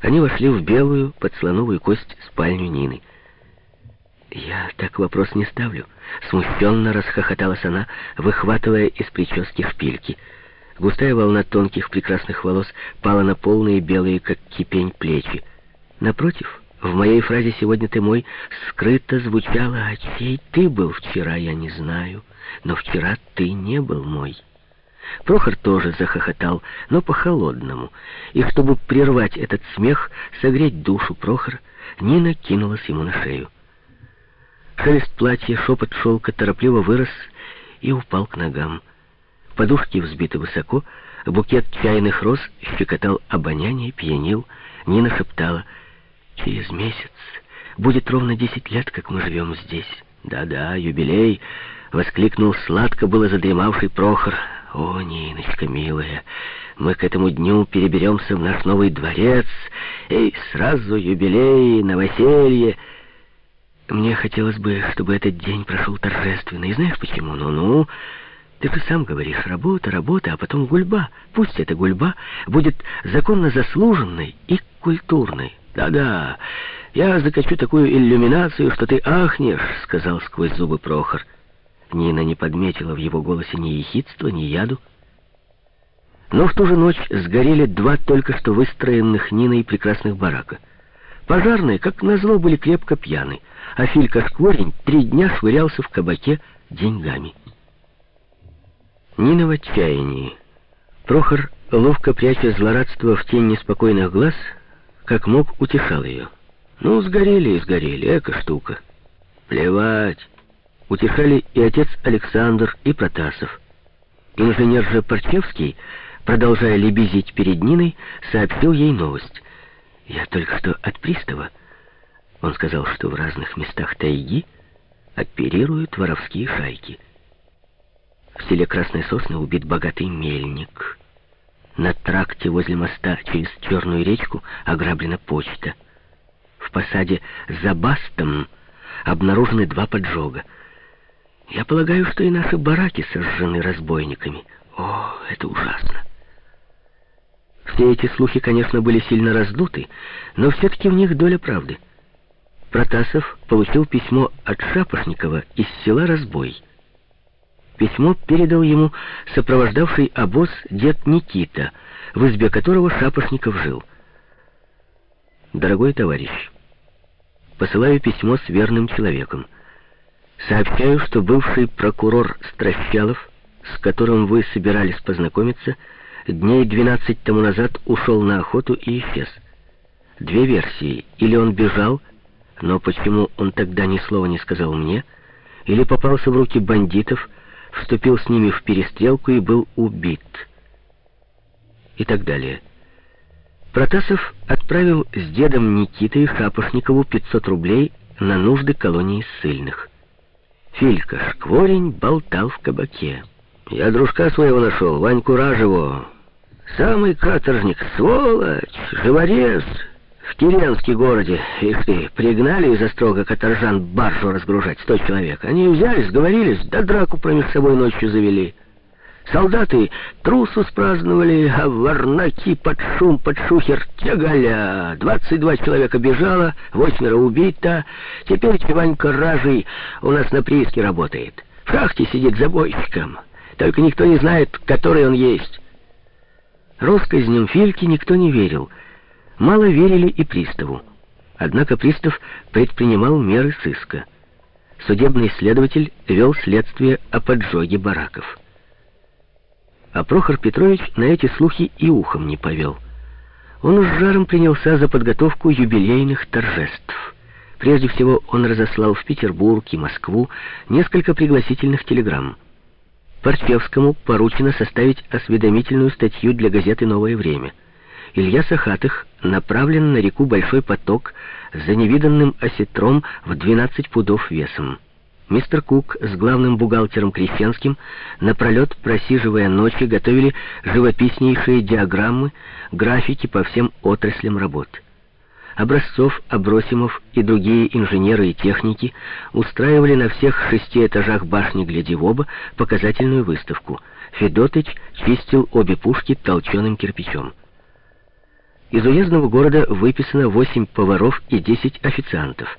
Они вошли в белую под слоновую кость спальню Нины. «Я так вопрос не ставлю», — смущенно расхохоталась она, выхватывая из прически шпильки. Густая волна тонких прекрасных волос пала на полные белые, как кипень, плечи. Напротив, в моей фразе «сегодня ты мой» скрыто звучало «а чей ты был вчера, я не знаю, но вчера ты не был мой». Прохор тоже захохотал, но по-холодному. И чтобы прервать этот смех, согреть душу Прохора, Нина кинулась ему на шею. Шелест платья, шепот шелка торопливо вырос и упал к ногам. Подушки взбиты высоко, букет чайных роз щекотал обоняние, пьянил. Нина шептала, «Через месяц будет ровно десять лет, как мы живем здесь». «Да-да, юбилей!» — воскликнул сладко было задремавший Прохор. «О, Ниночка, милая, мы к этому дню переберемся в наш новый дворец, и сразу юбилей, новоселье». Мне хотелось бы, чтобы этот день прошел торжественно. И знаешь почему? Ну-ну, ты же сам говоришь, работа, работа, а потом гульба. Пусть эта гульба будет законно заслуженной и культурной. Да-да, я закачу такую иллюминацию, что ты ахнешь, сказал сквозь зубы Прохор. Нина не подметила в его голосе ни ехидства, ни яду. Но в ту же ночь сгорели два только что выстроенных Ниной прекрасных барака. Пожарные, как назло, были крепко пьяны, а Филька Шкворень три дня швырялся в кабаке деньгами. Нина в отчаянии. Прохор, ловко пряча злорадство в тень неспокойных глаз, как мог, утешал ее. «Ну, сгорели и сгорели, эка штука. Плевать» утешали и отец Александр, и Протасов. Инженер же Парчевский, продолжая лебезить перед Ниной, сообщил ей новость. «Я только что от пристава». Он сказал, что в разных местах тайги оперируют воровские шайки. В селе Красной Сосны убит богатый мельник. На тракте возле моста через Черную речку ограблена почта. В посаде за Бастом обнаружены два поджога. Я полагаю, что и наши бараки сожжены разбойниками. О, это ужасно. Все эти слухи, конечно, были сильно раздуты, но все-таки в них доля правды. Протасов получил письмо от Шапошникова из села Разбой. Письмо передал ему сопровождавший обоз дед Никита, в избе которого Шапошников жил. «Дорогой товарищ, посылаю письмо с верным человеком». Сообщаю, что бывший прокурор Стращалов, с которым вы собирались познакомиться, дней 12 тому назад ушел на охоту и исчез. Две версии. Или он бежал, но почему он тогда ни слова не сказал мне, или попался в руки бандитов, вступил с ними в перестрелку и был убит. И так далее. Протасов отправил с дедом Никитой Шапошникову 500 рублей на нужды колонии ссыльных. Филька Шкворень болтал в кабаке. Я дружка своего нашел, Ваньку Ражеву. Самый каторжник, сволочь, живорез. В Киренске городе, их ты, пригнали из острога каторжан баржу разгружать, сто человек. Они взяли, сговорились, да драку промеж собой ночью завели. Солдаты трусу спраздновали, а варнаки под шум, под шухер тягаля. Двадцать два человека бежало, восьмеро убито. Теперь Чеванька Ражий у нас на прииске работает. В шахте сидит забойщиком. Только никто не знает, который он есть. Россказням Фильки никто не верил. Мало верили и приставу. Однако пристав предпринимал меры сыска. Судебный следователь вел следствие о поджоге бараков. А Прохор Петрович на эти слухи и ухом не повел. Он с жаром принялся за подготовку юбилейных торжеств. Прежде всего он разослал в Петербург и Москву несколько пригласительных телеграмм. Парчевскому поручено составить осведомительную статью для газеты «Новое время». Илья Сахатых направлен на реку Большой поток за невиданным осетром в 12 пудов весом. Мистер Кук с главным бухгалтером Крещенским, напролет просиживая ночи, готовили живописнейшие диаграммы, графики по всем отраслям работ. Образцов, Абросимов и другие инженеры и техники устраивали на всех шести этажах башни «Гляди в оба» показательную выставку. Федотыч чистил обе пушки толченым кирпичом. Из уездного города выписано 8 поваров и 10 официантов.